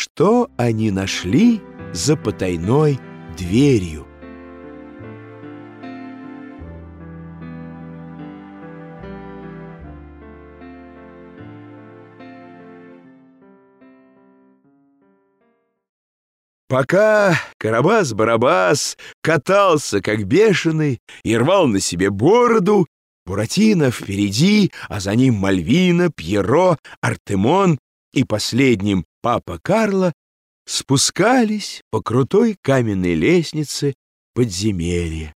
что они нашли за потайной дверью. Пока Карабас-Барабас катался, как бешеный, и рвал на себе бороду, Буратино впереди, а за ним Мальвина, Пьеро, Артемон и последним папа Карло спускались по крутой каменной лестнице подземелья.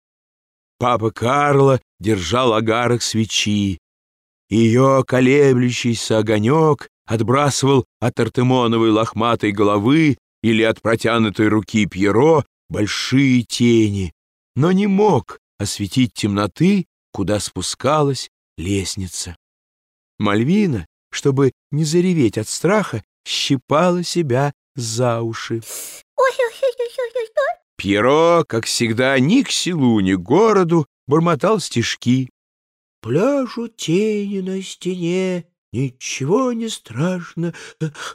Папа Карло держал агарок свечи. Ее колеблющийся огонек отбрасывал от Артемоновой лохматой головы или от протянутой руки Пьеро большие тени, но не мог осветить темноты, куда спускалась лестница. Мальвина, чтобы не зареветь от страха, щипала себя за уши. Пьеро, как всегда, ни к селу, ни к городу, бормотал стишки. Пляжу тени на стене, ничего не страшно,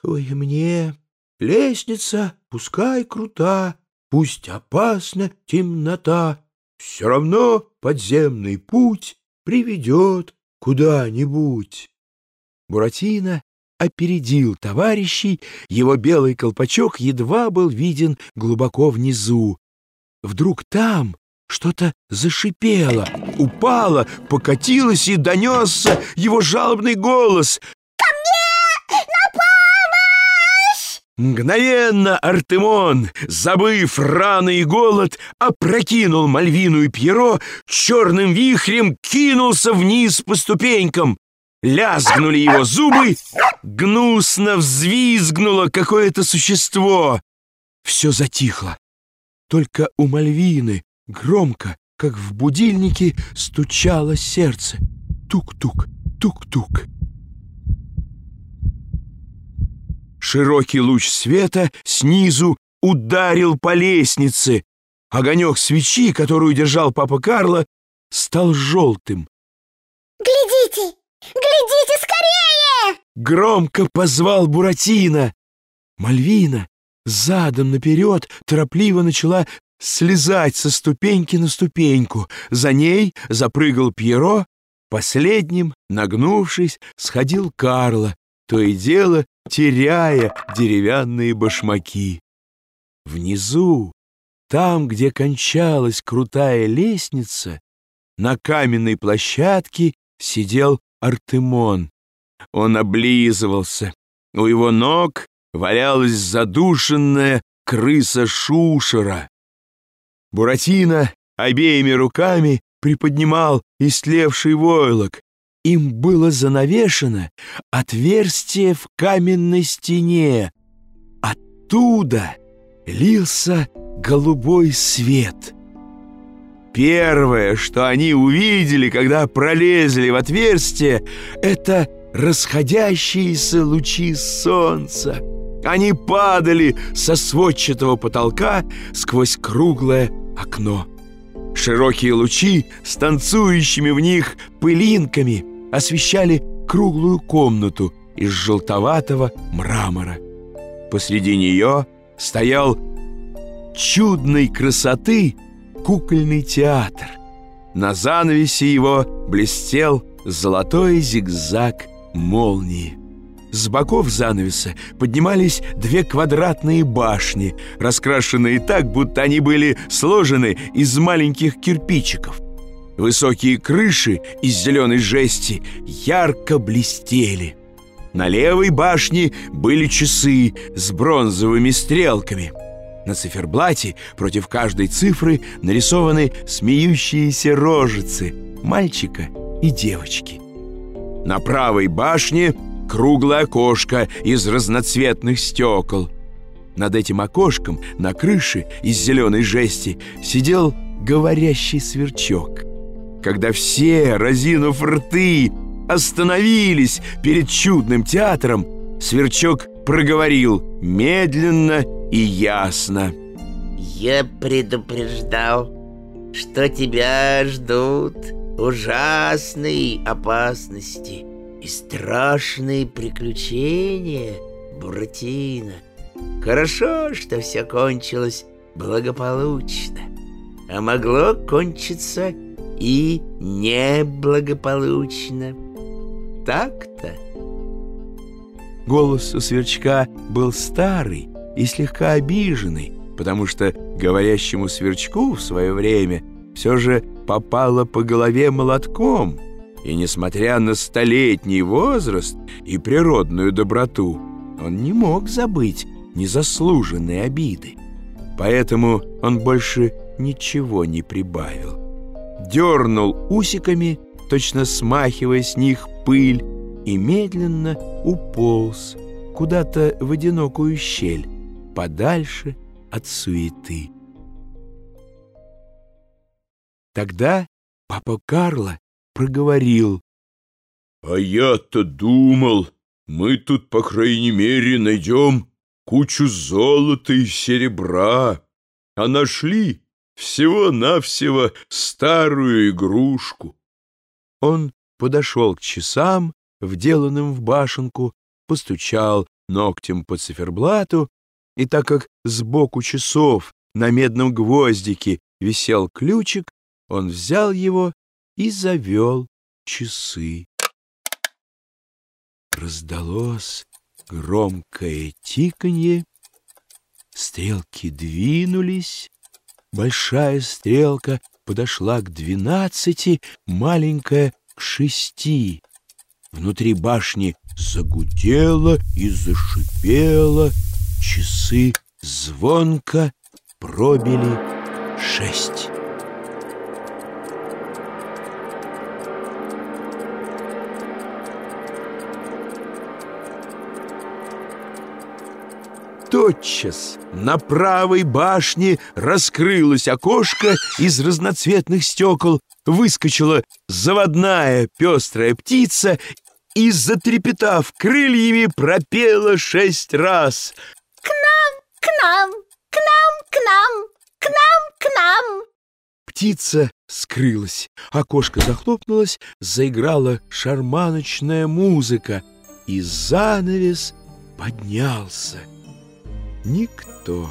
ой, мне. Лестница, пускай крута, пусть опасна темнота, все равно подземный путь приведет куда-нибудь. Буратино опередил товарищей, его белый колпачок едва был виден глубоко внизу. Вдруг там что-то зашипело, упало, покатилось и донесся его жалобный голос. Мгновенно Артемон, забыв раны и голод, опрокинул Мальвину и Пьеро, черным вихрем кинулся вниз по ступенькам. Лязгнули его зубы, гнусно взвизгнуло какое-то существо. Все затихло. Только у Мальвины громко, как в будильнике, стучало сердце. Тук-тук, тук-тук. Широкий луч света снизу ударил по лестнице. Огонек свечи, которую держал папа Карло, стал желтым. «Глядите! Глядите скорее!» Громко позвал Буратино. Мальвина задом наперед торопливо начала слезать со ступеньки на ступеньку. За ней запрыгал Пьеро. Последним, нагнувшись, сходил Карло, то и дело теряя деревянные башмаки. Внизу, там, где кончалась крутая лестница, на каменной площадке сидел Артемон. Он облизывался. У его ног валялась задушенная крыса Шушера. Буратино обеими руками приподнимал истлевший войлок, им было занавешено отверстие в каменной стене. Оттуда лился голубой свет. Первое, что они увидели, когда пролезли в отверстие, это расходящиеся лучи солнца. Они падали со сводчатого потолка сквозь круглое окно. Широкие лучи с танцующими в них пылинками освещали круглую комнату из желтоватого мрамора. Посреди нее стоял чудной красоты кукольный театр. На занавесе его блестел золотой зигзаг молнии. С боков занавеса поднимались две квадратные башни, раскрашенные так, будто они были сложены из маленьких кирпичиков. Высокие крыши из зеленой жести ярко блестели. На левой башне были часы с бронзовыми стрелками. На циферблате против каждой цифры нарисованы смеющиеся рожицы мальчика и девочки. На правой башне круглое окошко из разноцветных стекол. Над этим окошком на крыше из зеленой жести сидел говорящий сверчок когда все, разинув рты, остановились перед чудным театром, Сверчок проговорил медленно и ясно. «Я предупреждал, что тебя ждут ужасные опасности и страшные приключения, Буратино. Хорошо, что все кончилось благополучно. А могло кончиться и неблагополучно. Так-то. Голос у сверчка был старый и слегка обиженный, потому что говорящему сверчку в свое время все же попало по голове молотком, и, несмотря на столетний возраст и природную доброту, он не мог забыть незаслуженные обиды. Поэтому он больше ничего не прибавил. Дернул усиками, точно смахивая с них пыль, и медленно уполз куда-то в одинокую щель, подальше от суеты. Тогда папа Карло проговорил. «А я-то думал, мы тут, по крайней мере, найдем кучу золота и серебра, а нашли всего-навсего старую игрушку». Он подошел к часам, вделанным в башенку, постучал ногтем по циферблату, и так как сбоку часов на медном гвоздике висел ключик, он взял его и завел часы. Раздалось громкое тиканье, стрелки двинулись, большая стрелка подошла к двенадцати, маленькая — к шести. Внутри башни загудело и зашипело, часы звонко пробили шесть. Тотчас на правой башне раскрылось окошко из разноцветных стекол, выскочила заводная пестрая птица и, затрепетав крыльями, пропела шесть раз. К нам, к нам, к нам, к нам, к нам, к нам. Птица скрылась, окошко захлопнулось, заиграла шарманочная музыка, и занавес поднялся. Никто,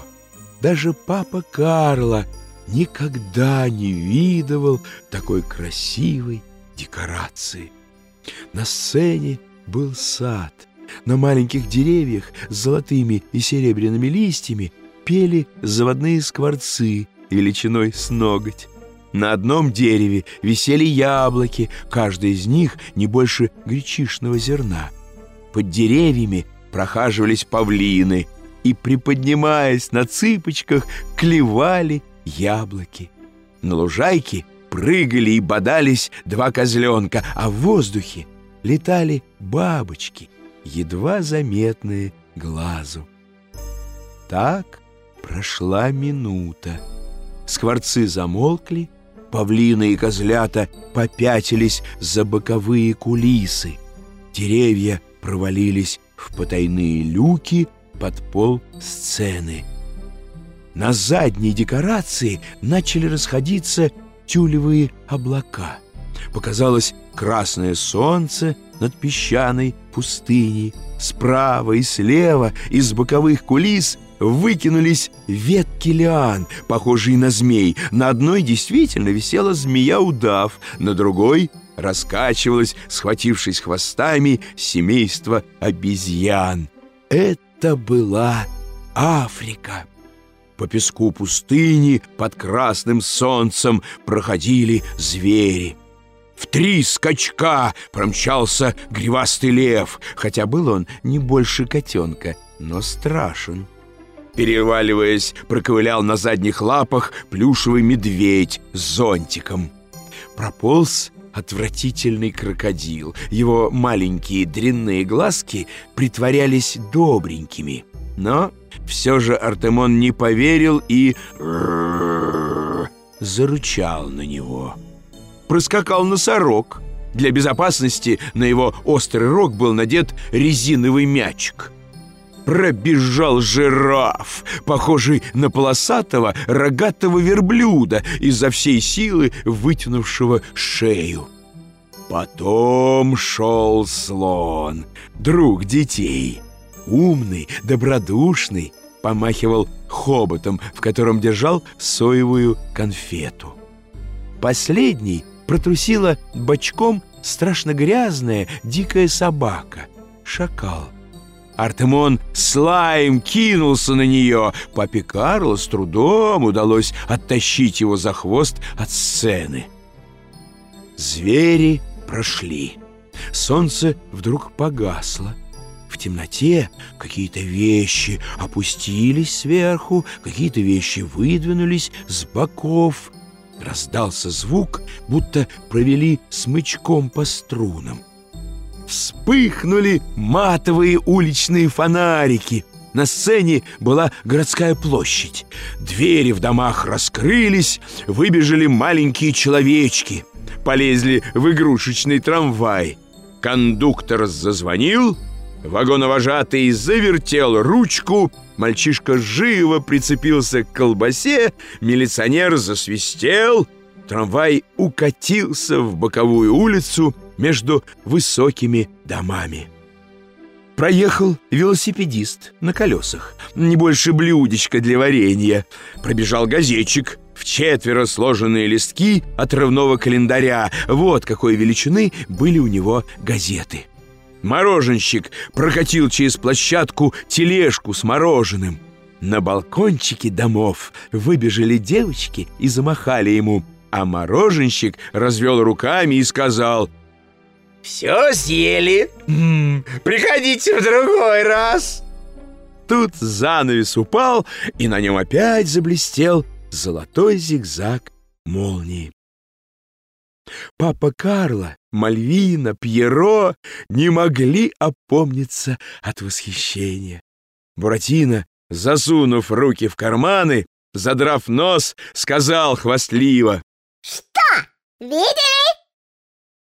даже папа Карло, никогда не видывал такой красивой декорации. На сцене был сад. На маленьких деревьях с золотыми и серебряными листьями пели заводные скворцы величиной с ноготь. На одном дереве висели яблоки, каждый из них не больше гречишного зерна. Под деревьями прохаживались павлины и, приподнимаясь на цыпочках, клевали яблоки. На лужайке прыгали и бодались два козленка, а в воздухе летали бабочки, едва заметные глазу. Так прошла минута. Скворцы замолкли, павлины и козлята попятились за боковые кулисы. Деревья провалились в потайные люки под пол сцены. На задней декорации начали расходиться тюлевые облака. Показалось красное солнце над песчаной пустыней. Справа и слева из боковых кулис выкинулись ветки лиан, похожие на змей. На одной действительно висела змея-удав, на другой раскачивалась, схватившись хвостами, семейство обезьян. Это была Африка. По песку пустыни под красным солнцем проходили звери. В три скачка промчался гривастый лев, хотя был он не больше котенка, но страшен. Переваливаясь, проковылял на задних лапах плюшевый медведь с зонтиком. Прополз отвратительный крокодил. Его маленькие дрянные глазки притворялись добренькими. Но все же Артемон не поверил и зарычал на него. Проскакал носорог. Для безопасности на его острый рог был надет резиновый мячик. Пробежал жираф, похожий на полосатого рогатого верблюда, изо всей силы вытянувшего шею. Потом шел слон, друг детей — умный, добродушный, помахивал хоботом, в котором держал соевую конфету. Последний протрусила бочком страшно грязная дикая собака — шакал. Артемон слаем кинулся на нее. Папе Карло с трудом удалось оттащить его за хвост от сцены. Звери прошли. Солнце вдруг погасло. В темноте какие-то вещи опустились сверху, какие-то вещи выдвинулись с боков. Раздался звук, будто провели смычком по струнам. Вспыхнули матовые уличные фонарики. На сцене была городская площадь. Двери в домах раскрылись, выбежали маленькие человечки. Полезли в игрушечный трамвай. Кондуктор зазвонил, вагоновожатый завертел ручку, мальчишка живо прицепился к колбасе, милиционер засвистел, трамвай укатился в боковую улицу — между высокими домами. Проехал велосипедист на колесах, не больше блюдечка для варенья. Пробежал газетчик, в четверо сложенные листки отрывного календаря. Вот какой величины были у него газеты. Мороженщик прокатил через площадку тележку с мороженым. На балкончике домов выбежали девочки и замахали ему, а мороженщик развел руками и сказал все съели. М -м, приходите в другой раз. Тут занавес упал, и на нем опять заблестел золотой зигзаг молнии. Папа Карло, Мальвина, Пьеро не могли опомниться от восхищения. Буратино, засунув руки в карманы, задрав нос, сказал хвастливо. «Что, видели?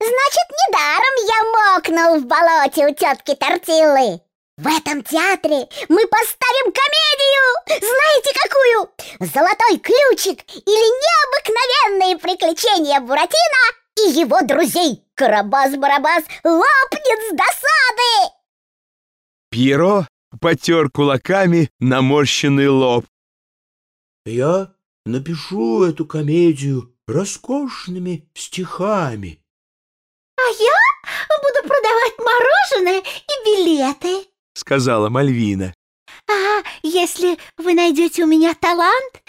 Значит, недаром я мокнул в болоте у тетки Тортилы. В этом театре мы поставим комедию! Знаете какую? «Золотой ключик» или «Необыкновенные приключения Буратино» и его друзей. Карабас-барабас лопнет с досады! Пьеро потер кулаками наморщенный лоб. «Я напишу эту комедию роскошными стихами», «А я буду продавать мороженое и билеты», — сказала Мальвина. «А если вы найдете у меня талант,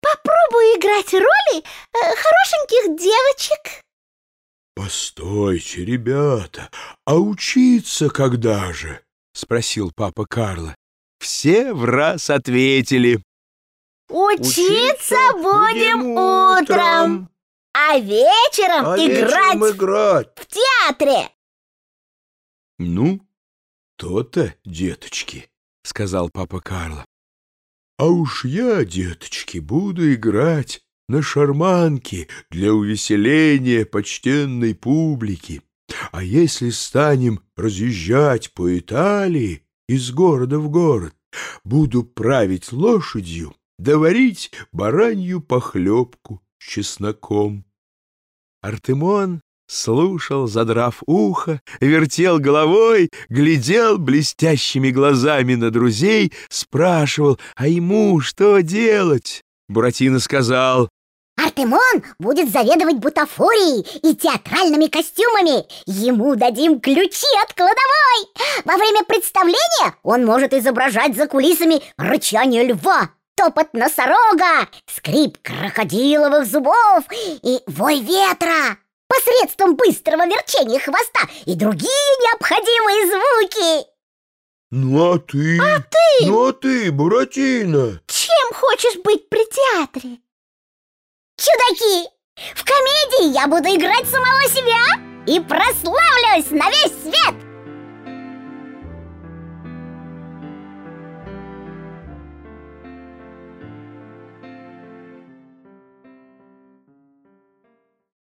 попробую играть роли э, хорошеньких девочек». «Постойте, ребята, а учиться когда же?» — спросил папа Карло. Все в раз ответили. «Учиться, будем утром!» а вечером а играть, вечером играть в театре. Ну, то-то, деточки, сказал папа Карло. А уж я, деточки, буду играть на шарманке для увеселения почтенной публики. А если станем разъезжать по Италии из города в город, буду править лошадью, доварить баранью похлебку с чесноком. Артемон слушал, задрав ухо, вертел головой, глядел блестящими глазами на друзей, спрашивал, а ему что делать? Буратино сказал, Артемон будет заведовать бутафорией и театральными костюмами. Ему дадим ключи от кладовой. Во время представления он может изображать за кулисами рычание льва, топот носорога, скрип крокодиловых зубов и вой ветра посредством быстрого верчения хвоста и другие необходимые звуки. Ну а ты? А ты? Ну а ты, Буратино? Чем хочешь быть при театре? Чудаки! В комедии я буду играть самого себя и прославлюсь на весь свет!